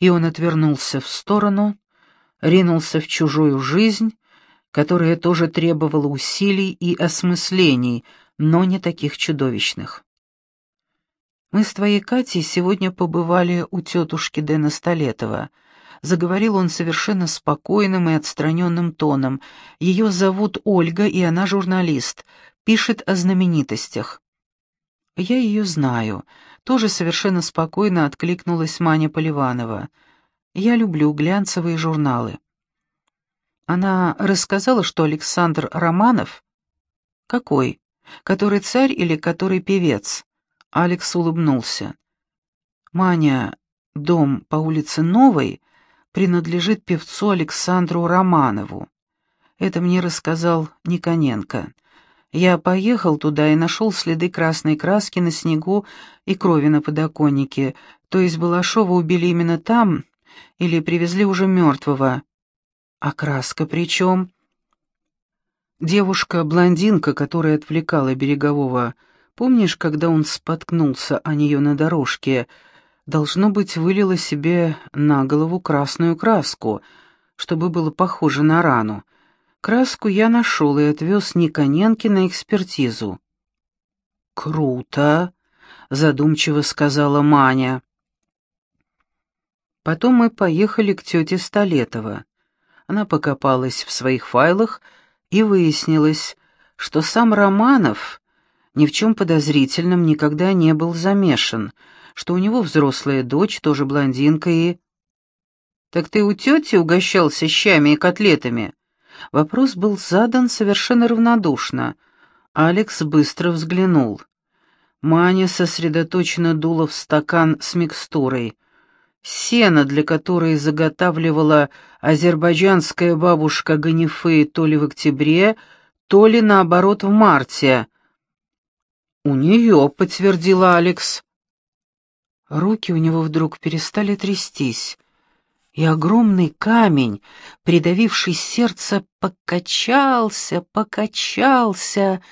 И он отвернулся в сторону, ринулся в чужую жизнь, которая тоже требовала усилий и осмыслений, но не таких чудовищных. «Мы с твоей Катей сегодня побывали у тетушки Дэна Столетова», — заговорил он совершенно спокойным и отстраненным тоном. «Ее зовут Ольга, и она журналист, пишет о знаменитостях». «Я ее знаю», — тоже совершенно спокойно откликнулась Маня Поливанова. «Я люблю глянцевые журналы». Она рассказала, что Александр Романов... Какой? Который царь или который певец? Алекс улыбнулся. Маня, дом по улице Новой принадлежит певцу Александру Романову. Это мне рассказал Никоненко. Я поехал туда и нашел следы красной краски на снегу и крови на подоконнике. То есть Балашова убили именно там или привезли уже мертвого. А краска при чем? Девушка-блондинка, которая отвлекала Берегового, помнишь, когда он споткнулся о нее на дорожке, должно быть, вылила себе на голову красную краску, чтобы было похоже на рану. Краску я нашел и отвез Никоненке на экспертизу. «Круто!» — задумчиво сказала Маня. Потом мы поехали к тете Столетова. Она покопалась в своих файлах и выяснилось, что сам Романов ни в чем подозрительном никогда не был замешан, что у него взрослая дочь, тоже блондинка и... «Так ты у тети угощался щами и котлетами?» Вопрос был задан совершенно равнодушно. Алекс быстро взглянул. Маня сосредоточенно дула в стакан с микстурой — сено, для которой заготавливала азербайджанская бабушка Ганифы то ли в октябре, то ли, наоборот, в марте. «У нее», — подтвердила Алекс. Руки у него вдруг перестали трястись, и огромный камень, придавивший сердце, покачался, покачался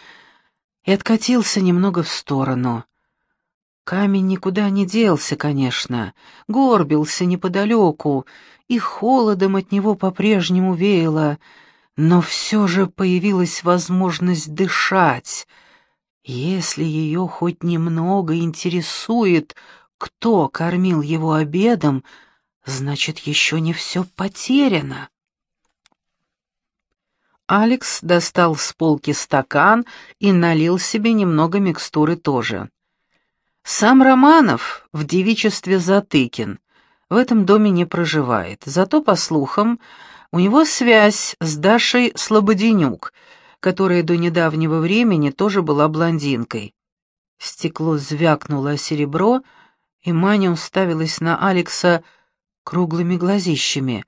и откатился немного в сторону. Камень никуда не делся, конечно, горбился неподалеку, и холодом от него по-прежнему веяло, но все же появилась возможность дышать. Если ее хоть немного интересует, кто кормил его обедом, значит, еще не все потеряно. Алекс достал с полки стакан и налил себе немного микстуры тоже. Сам Романов в девичестве Затыкин в этом доме не проживает, зато, по слухам, у него связь с Дашей Слободенюк, которая до недавнего времени тоже была блондинкой. Стекло звякнуло о серебро, и Маня уставилась на Алекса круглыми глазищами.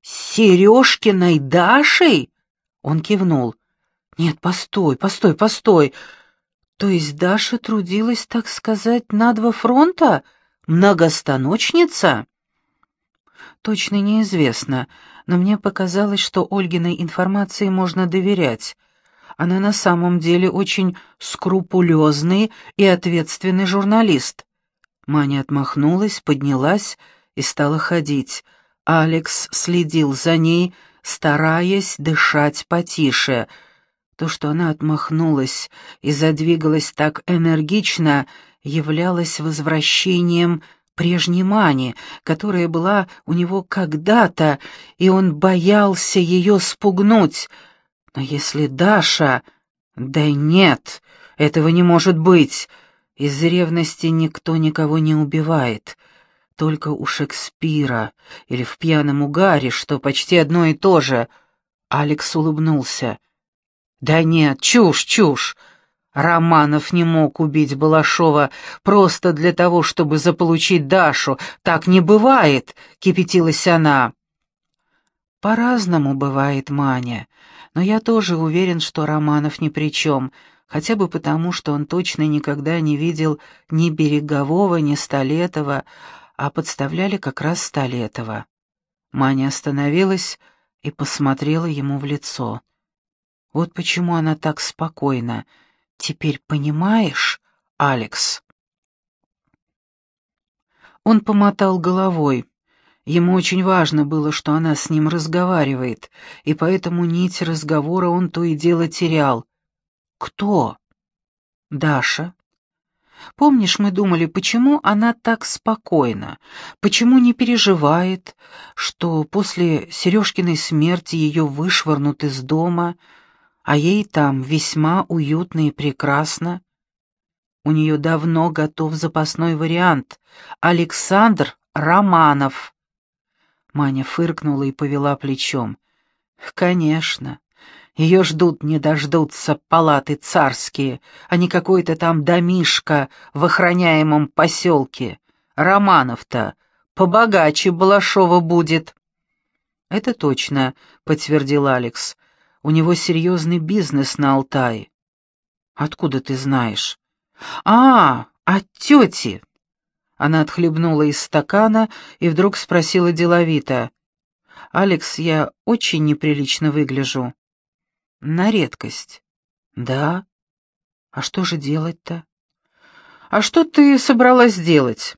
«Сережкиной Дашей?» Он кивнул. «Нет, постой, постой, постой. То есть Даша трудилась, так сказать, на два фронта? Многостаночница? Точно неизвестно, но мне показалось, что Ольгиной информации можно доверять. Она на самом деле очень скрупулезный и ответственный журналист. Маня отмахнулась, поднялась и стала ходить. Алекс следил за ней, стараясь дышать потише — то, что она отмахнулась и задвигалась так энергично, являлось возвращением прежней мани, которая была у него когда-то, и он боялся ее спугнуть. Но если Даша... Да нет, этого не может быть. Из ревности никто никого не убивает. Только у Шекспира или в пьяном угаре, что почти одно и то же. Алекс улыбнулся. «Да нет, чушь, чушь!» Романов не мог убить Балашова просто для того, чтобы заполучить Дашу. Так не бывает, кипятилась она. По-разному бывает, Маня, но я тоже уверен, что Романов ни при чем, хотя бы потому, что он точно никогда не видел ни Берегового, ни Столетова, а подставляли как раз Столетова. Маня остановилась и посмотрела ему в лицо. Вот почему она так спокойна. Теперь понимаешь, Алекс?» Он помотал головой. Ему очень важно было, что она с ним разговаривает, и поэтому нить разговора он то и дело терял. «Кто?» «Даша». Помнишь, мы думали, почему она так спокойна, почему не переживает, что после Сережкиной смерти ее вышвырнут из дома, а ей там весьма уютно и прекрасно? У нее давно готов запасной вариант — Александр Романов. Маня фыркнула и повела плечом. «Конечно. Ее ждут, не дождутся палаты царские, а не какой-то там домишка в охраняемом поселке. Романов-то побогаче Балашова будет». «Это точно», — подтвердил Алекс. «У него серьезный бизнес на Алтае». «Откуда ты знаешь?» «А, от тети!» Она отхлебнула из стакана и вдруг спросила деловито. «Алекс, я очень неприлично выгляжу». «На редкость». «Да? А что же делать-то?» «А что ты собралась делать?»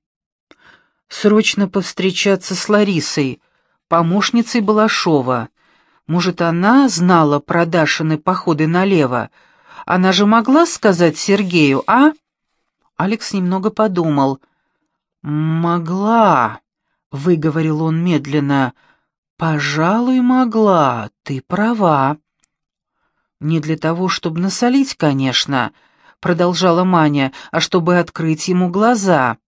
«Срочно повстречаться с Ларисой, помощницей Балашова. Может, она знала про Дашины походы налево? Она же могла сказать Сергею, а?» Алекс немного подумал. «Могла», — выговорил он медленно. «Пожалуй, могла, ты права». «Не для того, чтобы насолить, конечно», — продолжала Маня, «а чтобы открыть ему глаза»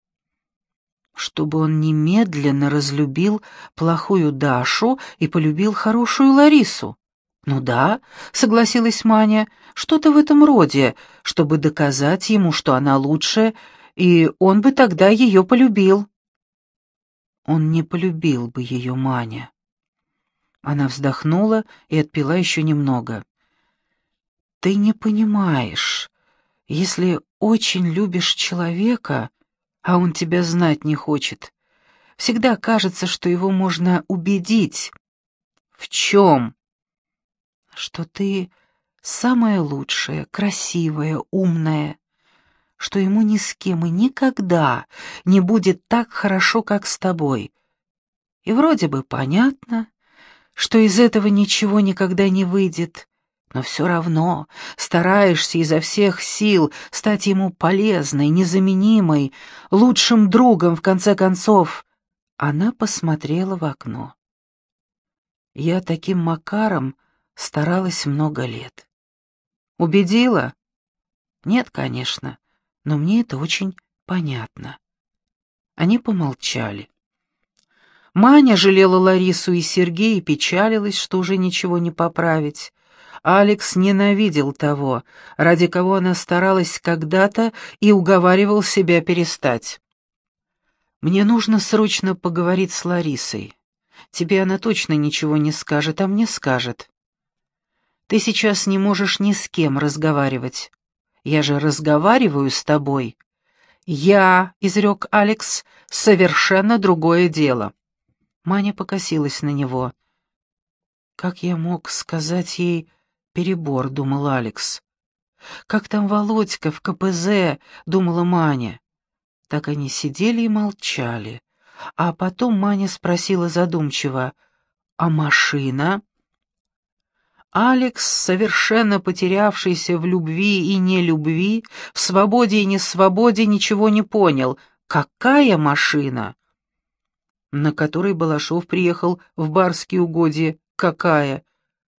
чтобы он немедленно разлюбил плохую Дашу и полюбил хорошую Ларису. «Ну да», — согласилась Маня, — «что-то в этом роде, чтобы доказать ему, что она лучше, и он бы тогда ее полюбил. Он не полюбил бы ее, Маня. Она вздохнула и отпила еще немного. Ты не понимаешь, если очень любишь человека, а он тебя знать не хочет, всегда кажется, что его можно убедить. В чем? Что ты самая лучшая, красивая, умная, что ему ни с кем и никогда не будет так хорошо, как с тобой. И вроде бы понятно, что из этого ничего никогда не выйдет, но все равно стараешься изо всех сил стать ему полезной, незаменимой, лучшим другом, в конце концов. Она посмотрела в окно. Я таким макаром старалась много лет. Убедила? Нет, конечно но мне это очень понятно. Они помолчали. Маня жалела Ларису и Сергея и печалилась, что уже ничего не поправить. Алекс ненавидел того, ради кого она старалась когда-то и уговаривал себя перестать. «Мне нужно срочно поговорить с Ларисой. Тебе она точно ничего не скажет, а мне скажет. Ты сейчас не можешь ни с кем разговаривать. Я же разговариваю с тобой». «Я», — изрек Алекс, — «совершенно другое дело». Маня покосилась на него. «Как я мог сказать ей перебор?» — думал Алекс. «Как там Володька в КПЗ?» — думала Маня. Так они сидели и молчали. А потом Маня спросила задумчиво, «А машина?» Алекс, совершенно потерявшийся в любви и нелюбви, в свободе и несвободе, ничего не понял. Какая машина? На которой Балашов приехал в барские угодья. Какая?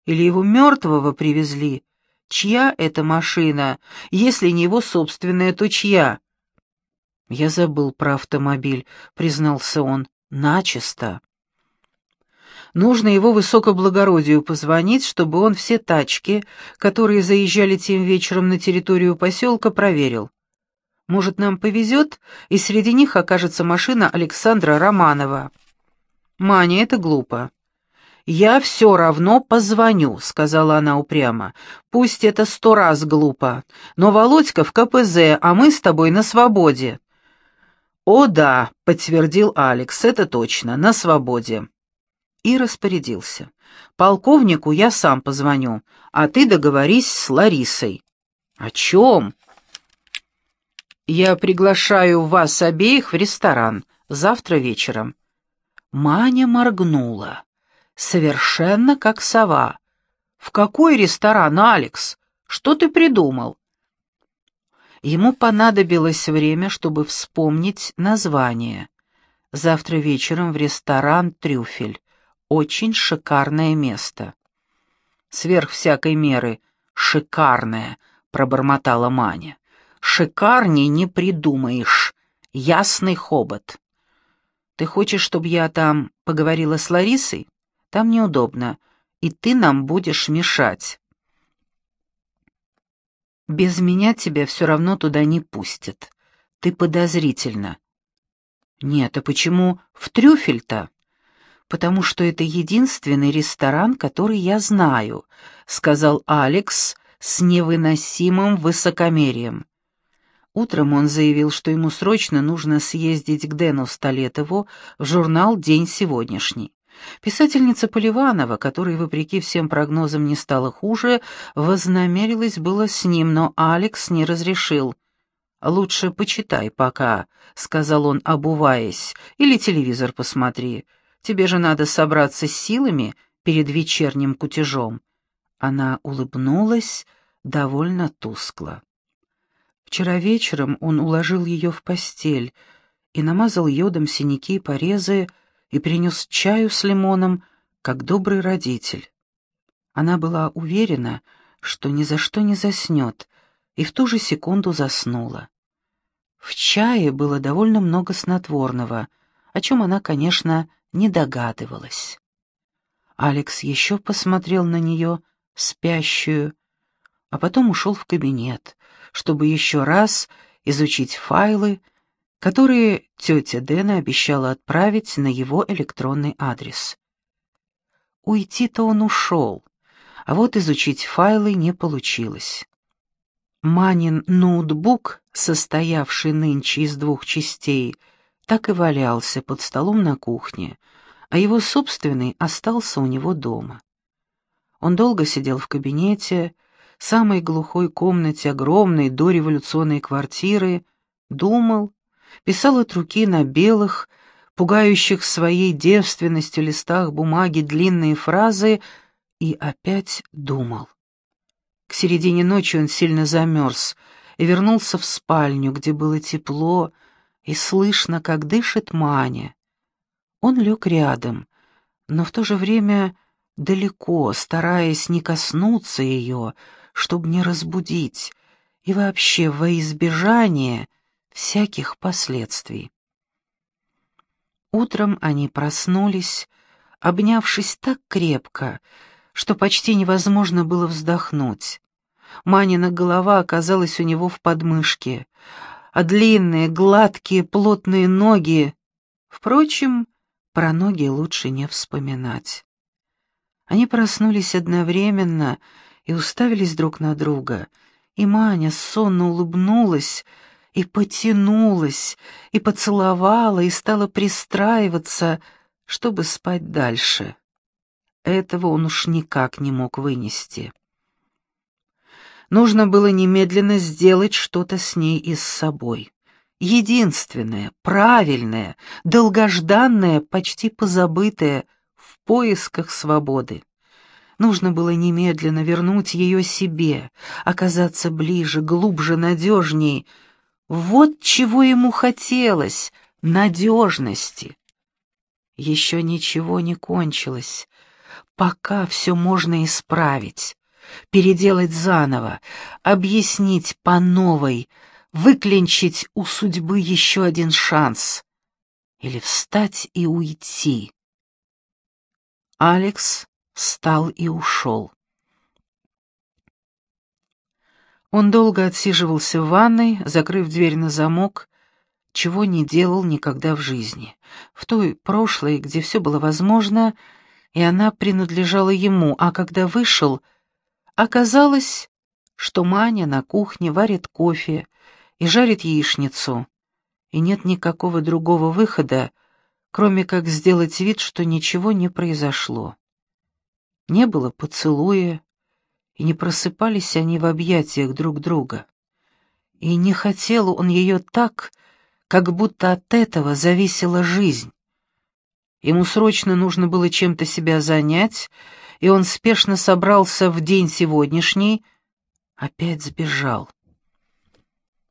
Или его мертвого привезли? Чья это машина? Если не его собственная, то чья? Я забыл про автомобиль, признался он, начисто. Нужно его высокоблагородию позвонить, чтобы он все тачки, которые заезжали тем вечером на территорию поселка, проверил. Может, нам повезет, и среди них окажется машина Александра Романова. Маня, это глупо. «Я все равно позвоню», — сказала она упрямо. «Пусть это сто раз глупо, но Володька в КПЗ, а мы с тобой на свободе». «О да», — подтвердил Алекс, — «это точно, на свободе» и распорядился. «Полковнику я сам позвоню, а ты договорись с Ларисой». «О чем?» «Я приглашаю вас обеих в ресторан завтра вечером. Маня моргнула. Совершенно как сова. «В какой ресторан, Алекс? Что ты придумал?» Ему понадобилось время, чтобы вспомнить название. Завтра вечером в ресторан «Трюфель». Очень шикарное место. Сверх всякой меры шикарное, пробормотала Маня. Шикарней не придумаешь. Ясный хобот. Ты хочешь, чтобы я там поговорила с Ларисой? Там неудобно, и ты нам будешь мешать. Без меня тебя все равно туда не пустят. Ты подозрительно. Нет, а почему в трюфель-то? Потому что это единственный ресторан, который я знаю, сказал Алекс с невыносимым высокомерием. Утром он заявил, что ему срочно нужно съездить к Дэну Столетову в журнал «День сегодняшний». Писательница Поливанова, которой, вопреки всем прогнозам, не стало хуже, вознамерилась было с ним, но Алекс не разрешил. «Лучше почитай пока», — сказал он, обуваясь, — «или телевизор посмотри. Тебе же надо собраться с силами перед вечерним кутежом». Она улыбнулась довольно тускло. Вчера вечером он уложил ее в постель и намазал йодом синяки и порезы, и принес чаю с лимоном, как добрый родитель. Она была уверена, что ни за что не заснет, и в ту же секунду заснула. В чае было довольно много снотворного, о чем она, конечно, не догадывалась. Алекс еще посмотрел на нее, спящую, а потом ушел в кабинет, чтобы еще раз изучить файлы, которые тетя Дэна обещала отправить на его электронный адрес. Уйти-то он ушел, а вот изучить файлы не получилось. Манин ноутбук, состоявший нынче из двух частей, так и валялся под столом на кухне, а его собственный остался у него дома. Он долго сидел в кабинете, самой глухой комнате огромной дореволюционной квартиры, думал, писал от руки на белых, пугающих своей девственностью листах бумаги длинные фразы и опять думал. К середине ночи он сильно замерз и вернулся в спальню, где было тепло и слышно, как дышит Маня. Он лег рядом, но в то же время далеко, стараясь не коснуться ее, чтобы не разбудить, и вообще во избежание всяких последствий. Утром они проснулись, обнявшись так крепко, что почти невозможно было вздохнуть. Манина голова оказалась у него в подмышке, а длинные, гладкие, плотные ноги... Впрочем, про ноги лучше не вспоминать. Они проснулись одновременно и уставились друг на друга, и Маня сонно улыбнулась и потянулась, и поцеловала, и стала пристраиваться, чтобы спать дальше. Этого он уж никак не мог вынести. Нужно было немедленно сделать что-то с ней и с собой. Единственное, правильное, долгожданное, почти позабытое в поисках свободы. Нужно было немедленно вернуть ее себе, оказаться ближе, глубже, надежней. Вот чего ему хотелось — надежности. Еще ничего не кончилось. Пока все можно исправить, переделать заново, объяснить по новой, выклинчить у судьбы еще один шанс. Или встать и уйти. Алекс встал и ушел. Он долго отсиживался в ванной, закрыв дверь на замок, чего не делал никогда в жизни. В той прошлой, где все было возможно, и она принадлежала ему, а когда вышел, оказалось, что Маня на кухне варит кофе и жарит яичницу, и нет никакого другого выхода, кроме как сделать вид, что ничего не произошло. Не было поцелуя, и не просыпались они в объятиях друг друга. И не хотел он ее так, как будто от этого зависела жизнь. Ему срочно нужно было чем-то себя занять, и он спешно собрался в день сегодняшний, опять сбежал.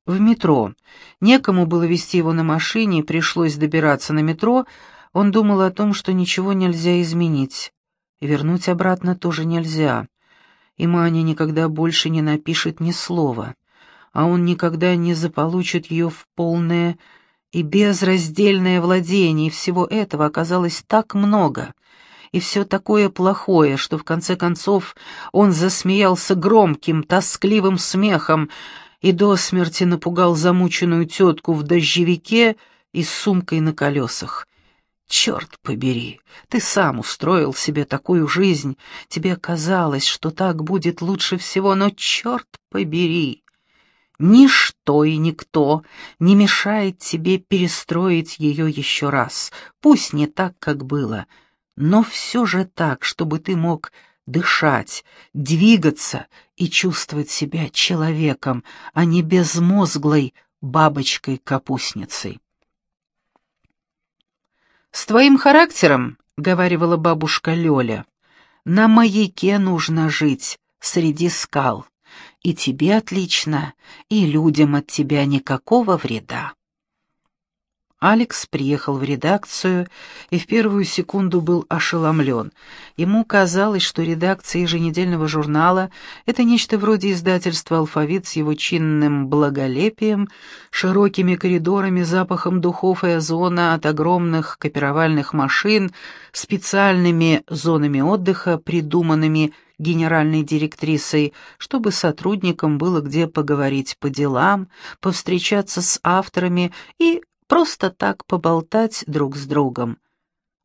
В метро. Некому было вести его на машине, пришлось добираться на метро. Он думал о том, что ничего нельзя изменить. И вернуть обратно тоже нельзя. И Маня никогда больше не напишет ни слова. А он никогда не заполучит ее в полное и безраздельное владение, и всего этого оказалось так много, и все такое плохое, что в конце концов он засмеялся громким, тоскливым смехом и до смерти напугал замученную тетку в дождевике и с сумкой на колесах. «Черт побери, ты сам устроил себе такую жизнь, тебе казалось, что так будет лучше всего, но черт побери!» Ничто и никто не мешает тебе перестроить ее еще раз, пусть не так, как было, но все же так, чтобы ты мог дышать, двигаться и чувствовать себя человеком, а не безмозглой бабочкой-капустницей. «С твоим характером, — говаривала бабушка Лёля, — на маяке нужно жить среди скал и тебе отлично, и людям от тебя никакого вреда. Алекс приехал в редакцию и в первую секунду был ошеломлен. Ему казалось, что редакция еженедельного журнала — это нечто вроде издательства «Алфавит» с его чинным благолепием, широкими коридорами, запахом духов и озона от огромных копировальных машин, специальными зонами отдыха, придуманными генеральной директрисой, чтобы сотрудникам было где поговорить по делам, повстречаться с авторами и просто так поболтать друг с другом.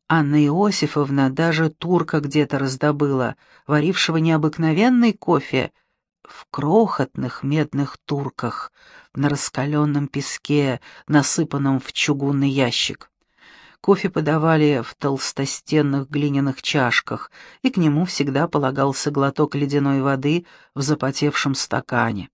Анна Иосифовна даже турка где-то раздобыла, варившего необыкновенный кофе в крохотных медных турках на раскаленном песке, насыпанном в чугунный ящик. Кофе подавали в толстостенных глиняных чашках, и к нему всегда полагался глоток ледяной воды в запотевшем стакане.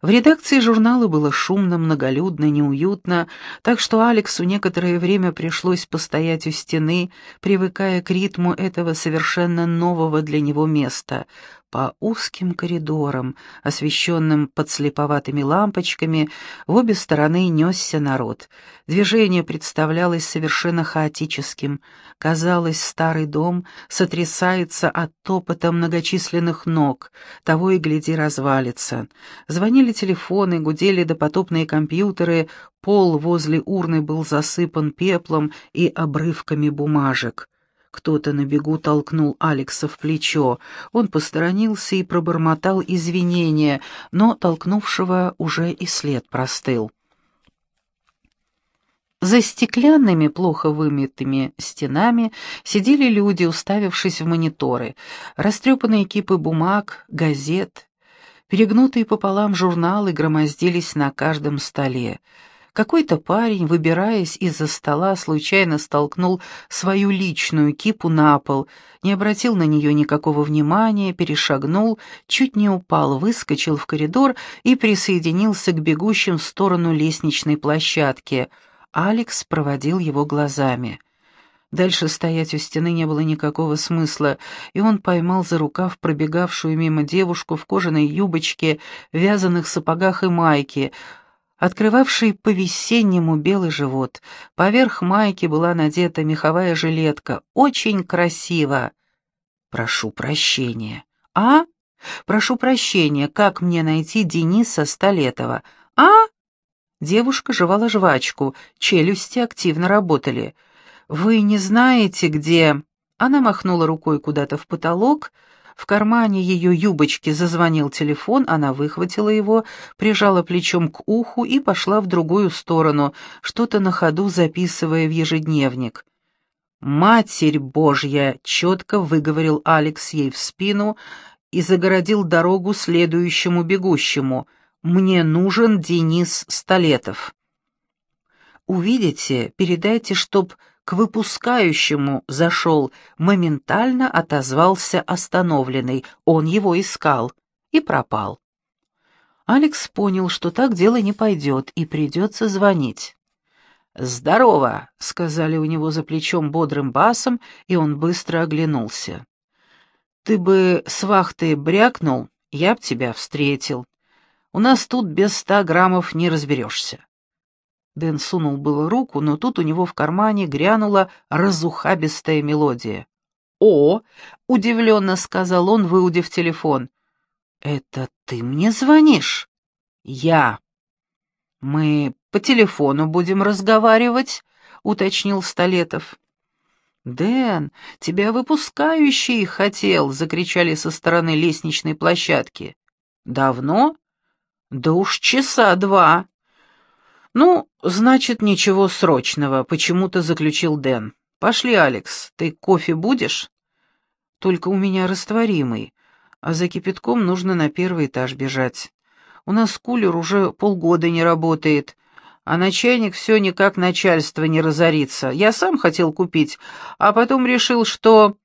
В редакции журнала было шумно, многолюдно, неуютно, так что Алексу некоторое время пришлось постоять у стены, привыкая к ритму этого совершенно нового для него места, по узким коридорам, освещенным подслеповатыми лампочками, в обе стороны несся народ. Движение представлялось совершенно хаотическим. Казалось, старый дом сотрясается от топота многочисленных ног, того и гляди развалится. Звонили телефоны, гудели допотопные компьютеры, пол возле урны был засыпан пеплом и обрывками бумажек. Кто-то на бегу толкнул Алекса в плечо. Он посторонился и пробормотал извинения, но толкнувшего уже и след простыл. За стеклянными, плохо вымытыми стенами сидели люди, уставившись в мониторы, растрепанные кипы бумаг, газет, перегнутые пополам журналы громоздились на каждом столе. Какой-то парень, выбираясь из-за стола, случайно столкнул свою личную кипу на пол, не обратил на нее никакого внимания, перешагнул, чуть не упал, выскочил в коридор и присоединился к бегущим в сторону лестничной площадки. Алекс проводил его глазами. Дальше стоять у стены не было никакого смысла, и он поймал за рукав пробегавшую мимо девушку в кожаной юбочке, вязаных сапогах и майке — открывавший по-весеннему белый живот. Поверх майки была надета меховая жилетка. Очень красиво. Прошу прощения. А? Прошу прощения, как мне найти Дениса Столетова? А? Девушка жевала жвачку, челюсти активно работали. Вы не знаете, где... Она махнула рукой куда-то в потолок, в кармане ее юбочки зазвонил телефон, она выхватила его, прижала плечом к уху и пошла в другую сторону, что-то на ходу записывая в ежедневник. «Матерь Божья!» — четко выговорил Алекс ей в спину и загородил дорогу следующему бегущему. «Мне нужен Денис Столетов». «Увидите, передайте, чтоб к выпускающему зашел, моментально отозвался остановленный, он его искал и пропал. Алекс понял, что так дело не пойдет, и придется звонить. «Здорово!» — сказали у него за плечом бодрым басом, и он быстро оглянулся. «Ты бы с вахты брякнул, я б тебя встретил. У нас тут без ста граммов не разберешься». Дэн сунул было руку, но тут у него в кармане грянула разухабистая мелодия. «О!» — удивленно сказал он, выудив телефон. «Это ты мне звонишь?» «Я». «Мы по телефону будем разговаривать», — уточнил Столетов. «Дэн, тебя выпускающий хотел!» — закричали со стороны лестничной площадки. «Давно?» «Да уж часа два». «Ну, значит, ничего срочного», — почему-то заключил Дэн. «Пошли, Алекс, ты кофе будешь?» «Только у меня растворимый, а за кипятком нужно на первый этаж бежать. У нас кулер уже полгода не работает, а начальник все никак начальство не разорится. Я сам хотел купить, а потом решил, что...»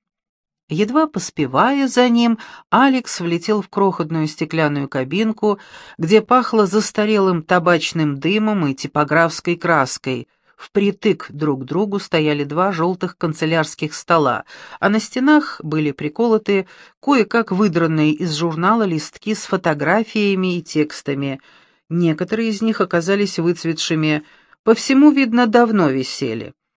Едва поспевая за ним, Алекс влетел в крохотную стеклянную кабинку, где пахло застарелым табачным дымом и типографской краской. Впритык друг к другу стояли два желтых канцелярских стола, а на стенах были приколоты кое-как выдранные из журнала листки с фотографиями и текстами — Некоторые из них оказались выцветшими, по всему, видно, давно висели.